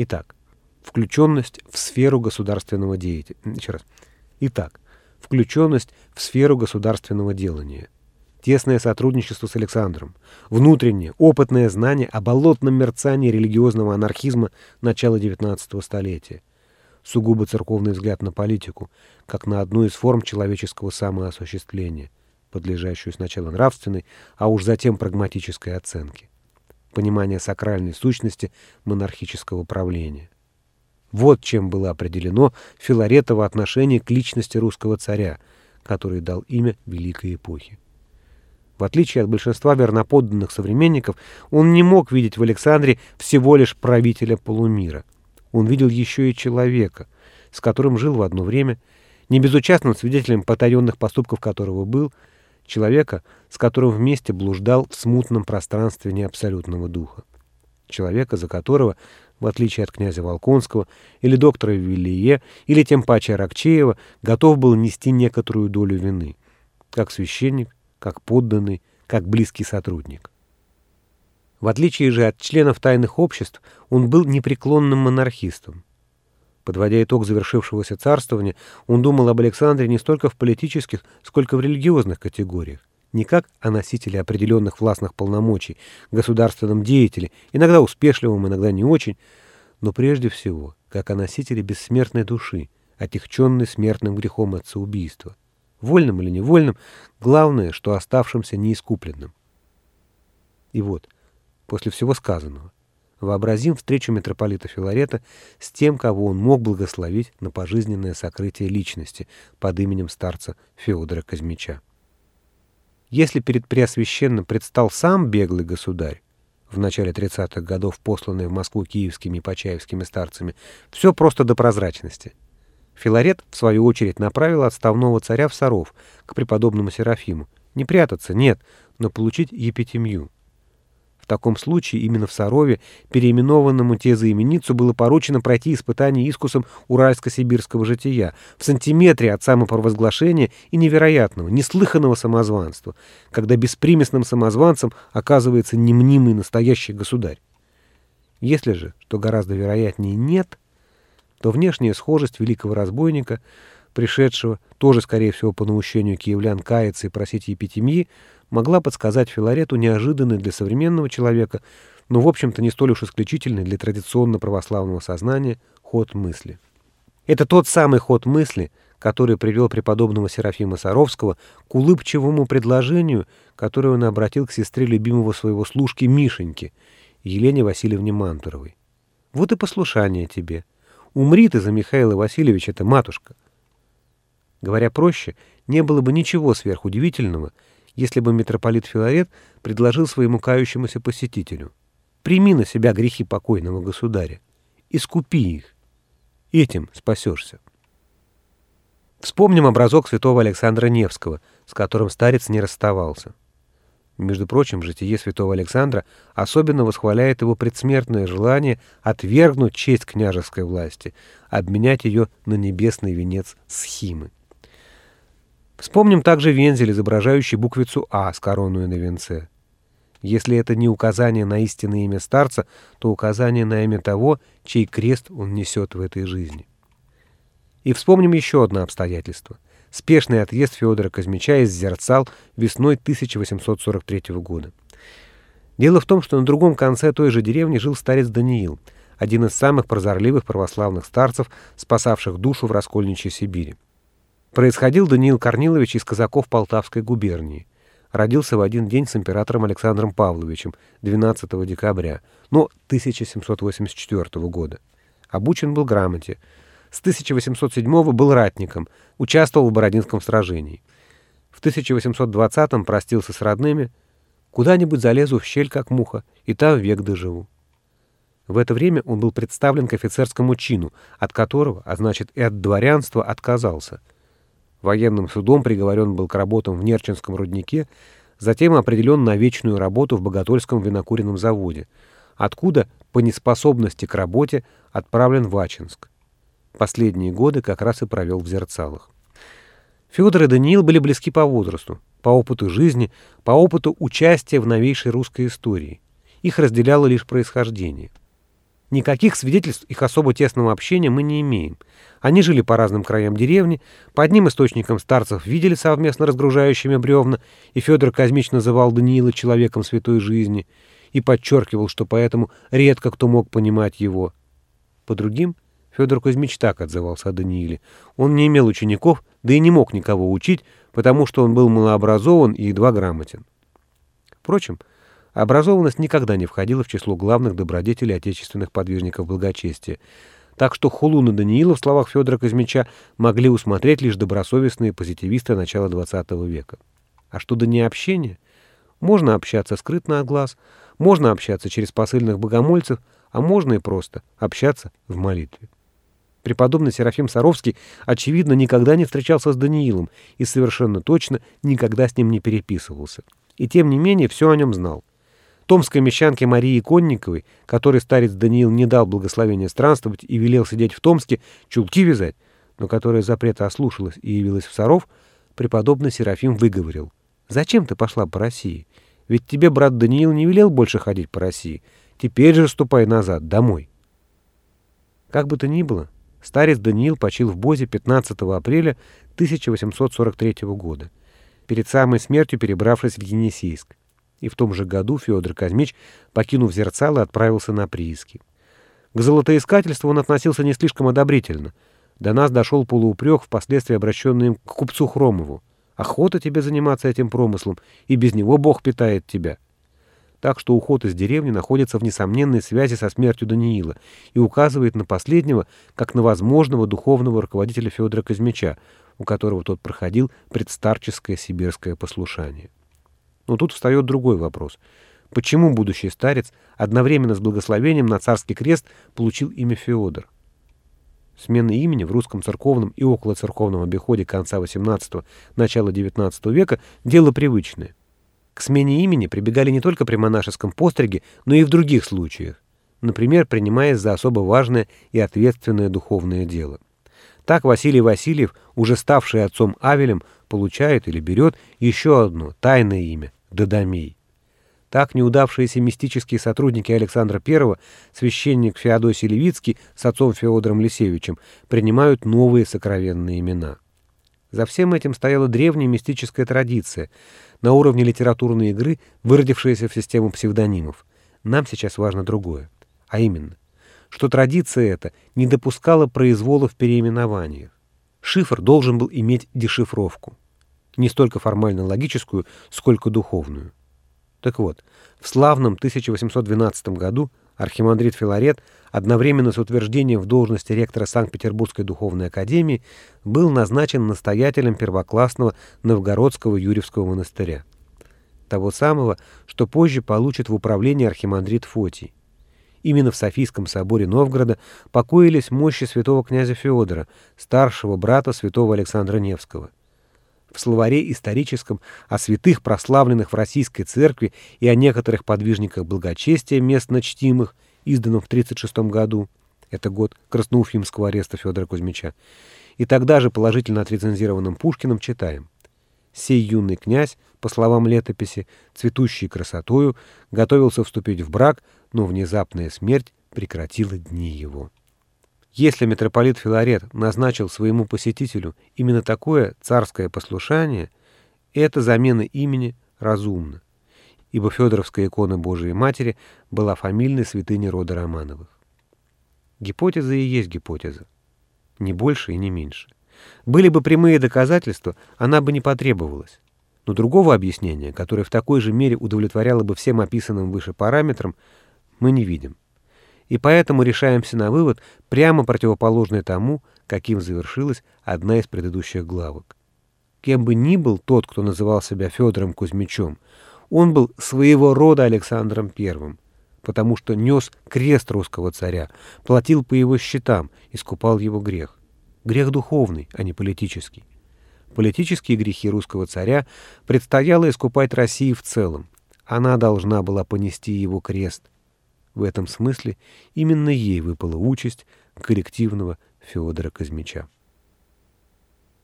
Итак, включенность в сферу государственного деятеля. Еще раз. Итак, включенность в сферу государственного делания. Тесное сотрудничество с Александром. Внутреннее, опытное знание о болотном мерцании религиозного анархизма начала XIX столетия. Сугубо церковный взгляд на политику, как на одну из форм человеческого самоосуществления, подлежащую сначала нравственной, а уж затем прагматической оценке. Понимание сакральной сущности монархического правления. Вот чем было определено Филаретово отношение к личности русского царя, который дал имя Великой Эпохи. В отличие от большинства верноподданных современников, он не мог видеть в Александре всего лишь правителя полумира. Он видел еще и человека, с которым жил в одно время, не безучастным свидетелем потаенных поступков которого был, человека, с которым вместе блуждал в смутном пространстве неабсолютного духа. Человека, за которого в отличие от князя Волконского, или доктора Виллие, или тем паче Аракчеева, готов был нести некоторую долю вины, как священник, как подданный, как близкий сотрудник. В отличие же от членов тайных обществ, он был непреклонным монархистом. Подводя итог завершившегося царствования, он думал об Александре не столько в политических, сколько в религиозных категориях не как о носителе определенных властных полномочий, государственном деятеле, иногда успешливом, иногда не очень, но прежде всего как о носителе бессмертной души, отягченной смертным грехом отца-убийства. Вольным или невольным, главное, что оставшимся неискупленным. И вот, после всего сказанного, вообразим встречу митрополита Филарета с тем, кого он мог благословить на пожизненное сокрытие личности под именем старца Феодора Казмича. Если перед Преосвященным предстал сам беглый государь, в начале 30-х годов посланный в Москву киевскими и почаевскими старцами, все просто до прозрачности. Филарет, в свою очередь, направил отставного царя в Саров, к преподобному Серафиму. Не прятаться, нет, но получить епитемью. В таком случае именно в Сарове переименованному те заименицу было поручено пройти испытание искусом уральско-сибирского жития в сантиметре от самопровозглашения и невероятного, неслыханного самозванства, когда беспримесным самозванцем оказывается немнимый настоящий государь. Если же, что гораздо вероятнее, нет, то внешняя схожесть великого разбойника, пришедшего, тоже, скорее всего, по наущению киевлян каяться и просить епитемьи, могла подсказать Филарету неожиданный для современного человека, но, в общем-то, не столь уж исключительный для традиционно православного сознания ход мысли. Это тот самый ход мысли, который привел преподобного Серафима Саровского к улыбчивому предложению, которое он обратил к сестре любимого своего служки Мишеньки, Елене Васильевне Мантуровой. «Вот и послушание тебе. Умри ты за Михаила Васильевича, это матушка». Говоря проще, не было бы ничего сверхудивительного, если бы митрополит Филарет предложил своему кающемуся посетителю «Прими на себя грехи покойного государя, искупи их, этим спасешься». Вспомним образок святого Александра Невского, с которым старец не расставался. Между прочим, житие святого Александра особенно восхваляет его предсмертное желание отвергнуть честь княжеской власти, обменять ее на небесный венец схимы. Вспомним также вензель, изображающий буквицу «А» с короной на венце. Если это не указание на истинное имя старца, то указание на имя того, чей крест он несет в этой жизни. И вспомним еще одно обстоятельство. Спешный отъезд Федора Казмича из Зерцал весной 1843 года. Дело в том, что на другом конце той же деревни жил старец Даниил, один из самых прозорливых православных старцев, спасавших душу в раскольничьей Сибири. Происходил Даниил Корнилович из казаков Полтавской губернии. Родился в один день с императором Александром Павловичем 12 декабря, но 1784 года. Обучен был грамоте. С 1807 был ратником, участвовал в Бородинском сражении. В 1820 простился с родными. Куда-нибудь залезу в щель, как муха, и там век доживу. В это время он был представлен к офицерскому чину, от которого, а значит и от дворянства, отказался – Военным судом приговорен был к работам в Нерчинском руднике, затем определен на вечную работу в Боготольском винокуренном заводе, откуда по неспособности к работе отправлен в Ачинск. Последние годы как раз и провел в Зерцалах. Федор и Даниил были близки по возрасту, по опыту жизни, по опыту участия в новейшей русской истории. Их разделяло лишь происхождение. Никаких свидетельств их особо тесного общения мы не имеем. Они жили по разным краям деревни, по одним источникам старцев видели совместно разгружающими бревна, и Федор Казмич называл Даниила человеком святой жизни и подчеркивал, что поэтому редко кто мог понимать его. По другим Федор Кузьмич так отзывался о Данииле. Он не имел учеников, да и не мог никого учить, потому что он был малообразован и едва грамотен. Впрочем, Образованность никогда не входила в число главных добродетелей отечественных подвижников благочестия, так что хулу на Даниила в словах Федора Казмича могли усмотреть лишь добросовестные позитивисты начала XX века. А что до необщения? Можно общаться скрытно от глаз, можно общаться через посыльных богомольцев, а можно и просто общаться в молитве. Преподобный Серафим Саровский, очевидно, никогда не встречался с Даниилом и совершенно точно никогда с ним не переписывался. И тем не менее все о нем знал. Томской мещанке Марии Конниковой, которой старец Даниил не дал благословения странствовать и велел сидеть в Томске, чулки вязать, но которая запрета ослушалась и явилась в Саров, преподобный Серафим выговорил. «Зачем ты пошла по России? Ведь тебе брат Даниил не велел больше ходить по России. Теперь же ступай назад, домой». Как бы то ни было, старец Даниил почил в Бозе 15 апреля 1843 года, перед самой смертью перебравшись в Енисейск. И в том же году Федор Казмич, покинув зерцало, отправился на прииски. К золотоискательству он относился не слишком одобрительно. До нас дошел полуупрек, впоследствии обращенный к купцу Хромову. «Охота тебе заниматься этим промыслом, и без него Бог питает тебя». Так что уход из деревни находится в несомненной связи со смертью Даниила и указывает на последнего, как на возможного духовного руководителя Федора Казмича, у которого тот проходил предстарческое сибирское послушание. Но тут встает другой вопрос. Почему будущий старец одновременно с благословением на царский крест получил имя Феодор? Смена имени в русском церковном и околоцерковном обиходе конца XVIII – начала XIX века – дело привычное. К смене имени прибегали не только при монашеском постриге, но и в других случаях, например, принимаясь за особо важное и ответственное духовное дело. Так Василий Васильев, уже ставший отцом Авелем, получает или берет еще одно тайное имя Дадамей. Так неудавшиеся мистические сотрудники Александра I, священник Феодосий Левицкий с отцом Феодором Лисевичем, принимают новые сокровенные имена. За всем этим стояла древняя мистическая традиция, на уровне литературной игры, выродившаяся в систему псевдонимов. Нам сейчас важно другое. А именно, что традиция эта не допускала произвола в переименованиях. Шифр должен был иметь дешифровку не столько формально-логическую, сколько духовную. Так вот, в славном 1812 году архимандрит Филарет одновременно с утверждением в должности ректора Санкт-Петербургской духовной академии был назначен настоятелем первоклассного Новгородского Юрьевского монастыря. Того самого, что позже получит в управлении архимандрит Фотий. Именно в Софийском соборе Новгорода покоились мощи святого князя Феодора, старшего брата святого Александра Невского в словаре историческом о святых, прославленных в Российской Церкви и о некоторых подвижниках благочестия местно чтимых, изданном в 1936 году, это год Красноуфимского ареста Федора Кузьмича, и тогда же положительно отрецензированным Пушкиным читаем. «Сей юный князь, по словам летописи, цветущий красотою, готовился вступить в брак, но внезапная смерть прекратила дни его». Если митрополит Филарет назначил своему посетителю именно такое царское послушание, эта замена имени разумна, ибо Федоровская икона Божией Матери была фамильной святыней рода Романовых. Гипотеза и есть гипотеза, не больше и не меньше. Были бы прямые доказательства, она бы не потребовалась. Но другого объяснения, которое в такой же мере удовлетворяло бы всем описанным выше параметрам, мы не видим и поэтому решаемся на вывод, прямо противоположный тому, каким завершилась одна из предыдущих главок. Кем бы ни был тот, кто называл себя Федором Кузьмичем, он был своего рода Александром Первым, потому что нес крест русского царя, платил по его счетам, искупал его грех. Грех духовный, а не политический. Политические грехи русского царя предстояло искупать России в целом. Она должна была понести его крест – в этом смысле именно ей выпала участь коллективного Федора Казмича.